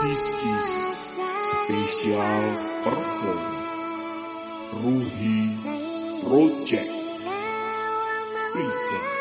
This is special perform. Ruhi Project. Present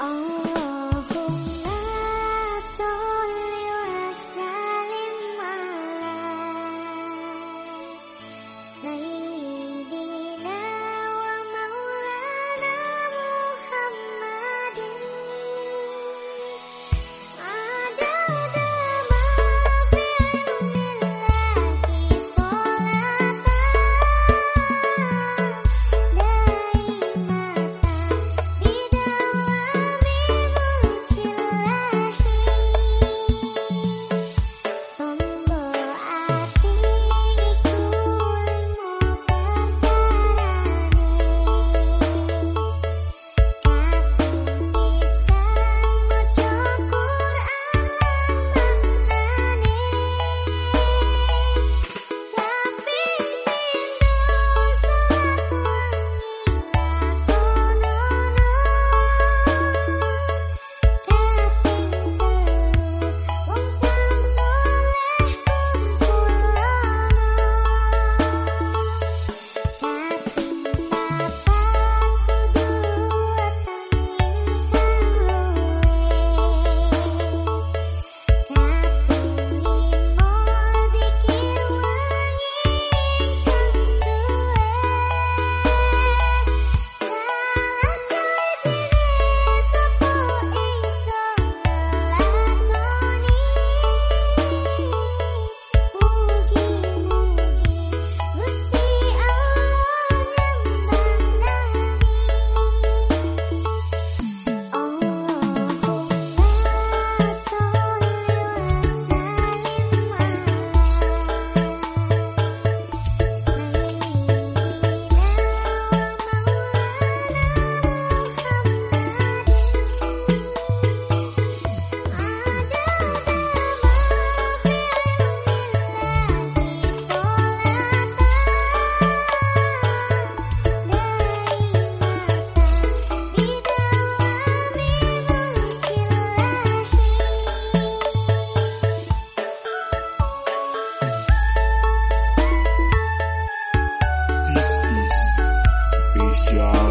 Oh. job.